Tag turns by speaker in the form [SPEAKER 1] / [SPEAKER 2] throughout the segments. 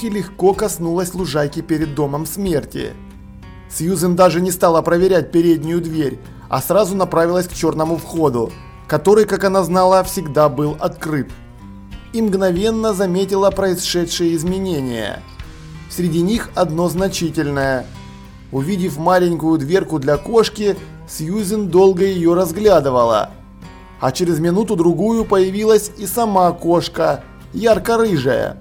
[SPEAKER 1] руки легко коснулась лужайки перед домом смерти. Сьюзен даже не стала проверять переднюю дверь, а сразу направилась к черному входу, который, как она знала, всегда был открыт. И мгновенно заметила происшедшие изменения. Среди них одно значительное. Увидев маленькую дверку для кошки, Сьюзен долго ее разглядывала. А через минуту-другую появилась и сама кошка, ярко-рыжая.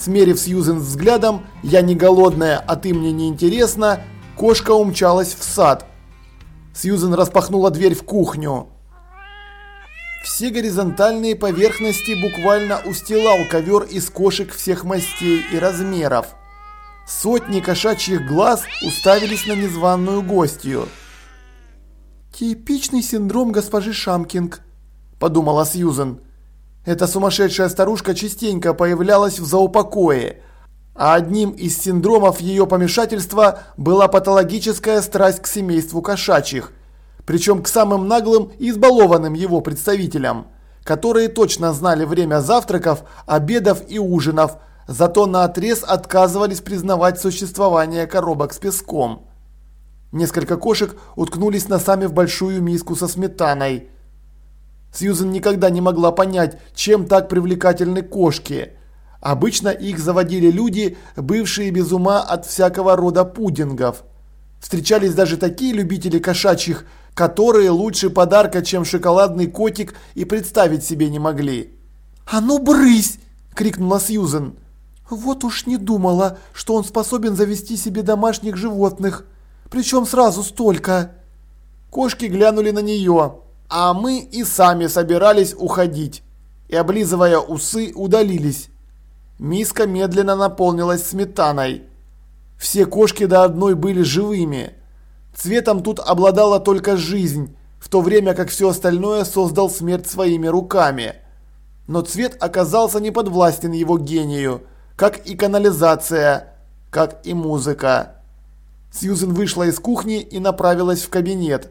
[SPEAKER 1] Смерив Сьюзен взглядом, я не голодная, а ты мне не интересна, кошка умчалась в сад. Сьюзен распахнула дверь в кухню. Все горизонтальные поверхности буквально устилал ковер из кошек всех мастей и размеров. Сотни кошачьих глаз уставились на незваную гостью. «Типичный синдром госпожи Шамкинг», – подумала Сьюзен. Эта сумасшедшая старушка частенько появлялась в заупокое, а одним из синдромов ее помешательства была патологическая страсть к семейству кошачьих, причем к самым наглым и избалованным его представителям, которые точно знали время завтраков, обедов и ужинов, зато наотрез отказывались признавать существование коробок с песком. Несколько кошек уткнулись носами в большую миску со сметаной. Сьюзен никогда не могла понять, чем так привлекательны кошки. Обычно их заводили люди, бывшие без ума от всякого рода пудингов. Встречались даже такие любители кошачьих, которые лучше подарка, чем шоколадный котик, и представить себе не могли. «А ну брысь!» – крикнула Сьюзен. «Вот уж не думала, что он способен завести себе домашних животных. Причем сразу столько!» Кошки глянули на нее, а мы и сами собирались уходить. И облизывая усы, удалились. Миска медленно наполнилась сметаной. Все кошки до одной были живыми. Цветом тут обладала только жизнь, в то время как все остальное создал смерть своими руками. Но цвет оказался не подвластен его гению, как и канализация, как и музыка. Сьюзен вышла из кухни и направилась в кабинет.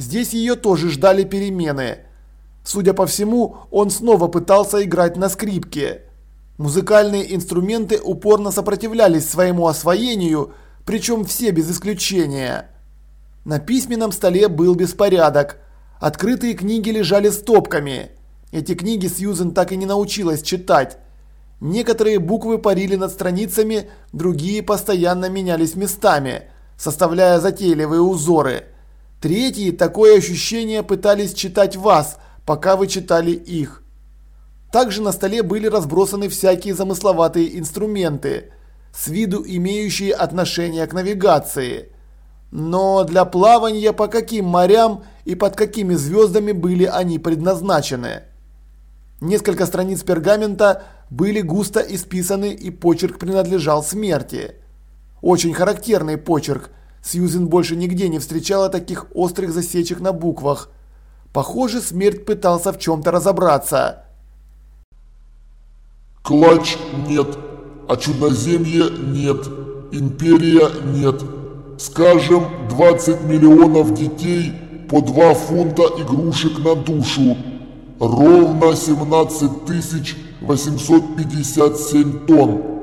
[SPEAKER 1] Здесь ее тоже ждали перемены. Судя по всему, он снова пытался играть на скрипке. Музыкальные инструменты упорно сопротивлялись своему освоению, причем все без исключения. На письменном столе был беспорядок. Открытые книги лежали стопками. Эти книги Сьюзен так и не научилась читать. Некоторые буквы парили над страницами, другие постоянно менялись местами, составляя затейливые узоры. Третьи такое ощущение пытались читать вас, пока вы читали их. Также на столе были разбросаны всякие замысловатые инструменты, с виду имеющие отношение к навигации. Но для плавания по каким морям и под какими звездами были они предназначены? Несколько страниц пергамента были густо исписаны и почерк принадлежал смерти. Очень характерный почерк. Сьюзен больше нигде не встречала таких острых засечек на буквах. Похоже, смерть пытался в чем-то разобраться.
[SPEAKER 2] Клач нет, а чудноземье нет, империя нет. Скажем, 20 миллионов детей по 2 фунта игрушек на душу. Ровно 17 857 тонн.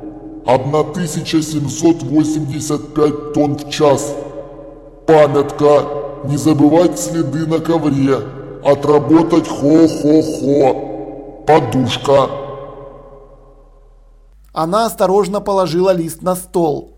[SPEAKER 2] 1785 тонн в час. Памятка. Не забывать следы на ковре. Отработать хо-хо-хо. Подушка.
[SPEAKER 1] Она осторожно положила лист на стол.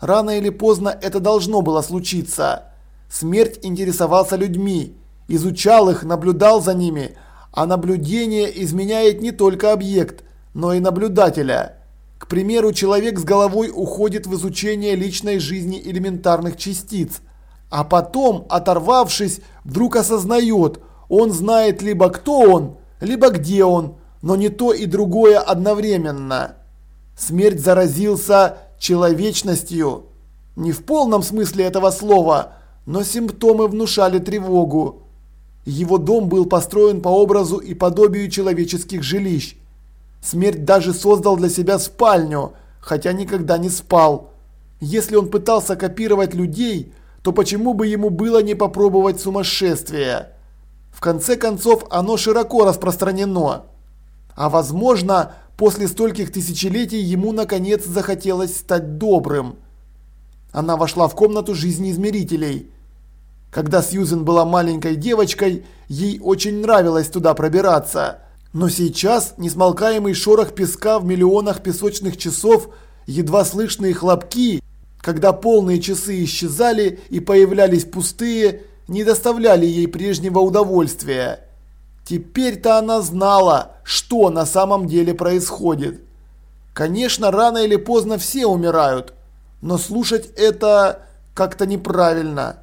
[SPEAKER 1] Рано или поздно это должно было случиться. Смерть интересовался людьми, изучал их, наблюдал за ними, а наблюдение изменяет не только объект, но и наблюдателя. К примеру, человек с головой уходит в изучение личной жизни элементарных частиц, а потом, оторвавшись, вдруг осознает, он знает либо кто он, либо где он, но не то и другое одновременно. Смерть заразился человечностью. Не в полном смысле этого слова, но симптомы внушали тревогу. Его дом был построен по образу и подобию человеческих жилищ. Смерть даже создал для себя спальню, хотя никогда не спал. Если он пытался копировать людей, то почему бы ему было не попробовать сумасшествие? В конце концов, оно широко распространено. А возможно, после стольких тысячелетий ему наконец захотелось стать добрым. Она вошла в комнату жизнеизмерителей. Когда Сьюзен была маленькой девочкой, ей очень нравилось туда пробираться. Но сейчас несмолкаемый шорох песка в миллионах песочных часов, едва слышные хлопки, когда полные часы исчезали и появлялись пустые, не доставляли ей прежнего удовольствия. Теперь-то она знала, что на самом деле происходит. Конечно, рано или поздно все умирают, но слушать это как-то неправильно.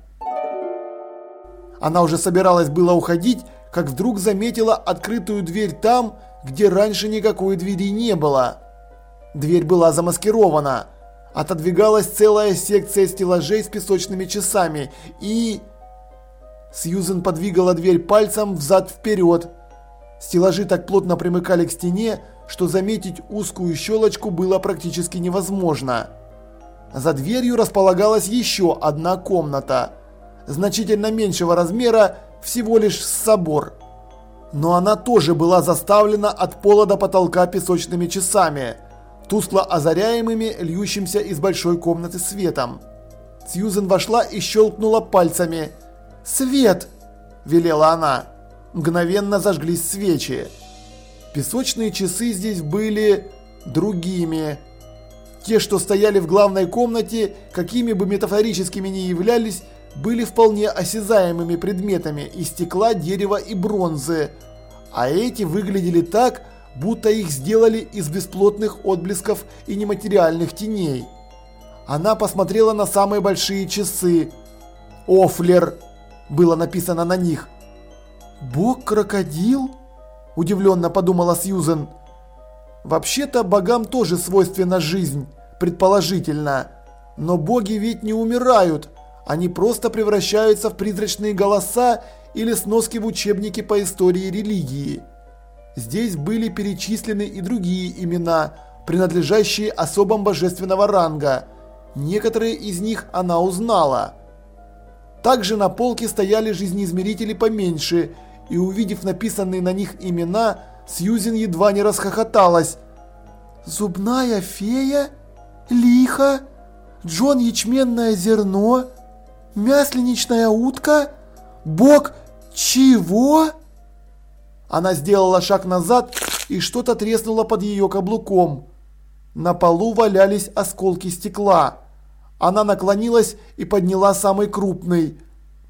[SPEAKER 1] Она уже собиралась было уходить, как вдруг заметила открытую дверь там, где раньше никакой двери не было. Дверь была замаскирована. Отодвигалась целая секция стеллажей с песочными часами и... Сьюзен подвигала дверь пальцем взад-вперед. Стеллажи так плотно примыкали к стене, что заметить узкую щелочку было практически невозможно. За дверью располагалась еще одна комната, значительно меньшего размера, всего лишь собор. Но она тоже была заставлена от пола до потолка песочными часами, тускло озаряемыми льющимся из большой комнаты светом. Сьюзен вошла и щелкнула пальцами – «Свет!» – велела она. Мгновенно зажглись свечи. Песочные часы здесь были другими. Те, что стояли в главной комнате, какими бы метафорическими ни являлись, были вполне осязаемыми предметами из стекла, дерева и бронзы. А эти выглядели так, будто их сделали из бесплотных отблесков и нематериальных теней. Она посмотрела на самые большие часы. Офлер было написано на них. «Бог-крокодил?» – удивленно подумала Сьюзен. «Вообще-то богам тоже свойственна жизнь, предположительно. Но боги ведь не умирают, они просто превращаются в призрачные голоса или сноски в учебнике по истории религии. Здесь были перечислены и другие имена, принадлежащие особам божественного ранга. Некоторые из них она узнала. Также на полке стояли жизнеизмерители поменьше, и увидев написанные на них имена, Сьюзен едва не расхохоталась. «Зубная фея? Лиха? Джон ячменное зерно? Мясленичная утка? Бог чего?» Она сделала шаг назад, и что-то треснуло под ее каблуком. На полу валялись осколки стекла. Она наклонилась и подняла самый крупный.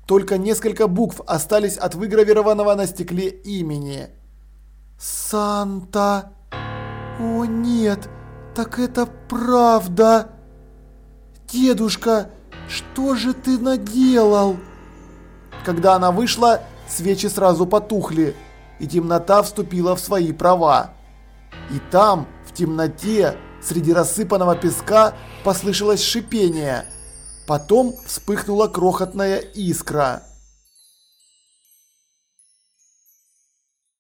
[SPEAKER 1] Только несколько букв остались от выгравированного на стекле имени. «Санта! О нет, так это правда! Дедушка, что же ты наделал?» Когда она вышла, свечи сразу потухли, и темнота вступила в свои права. И там, в темноте, Среди рассыпанного песка послышалось шипение. Потом вспыхнула крохотная искра.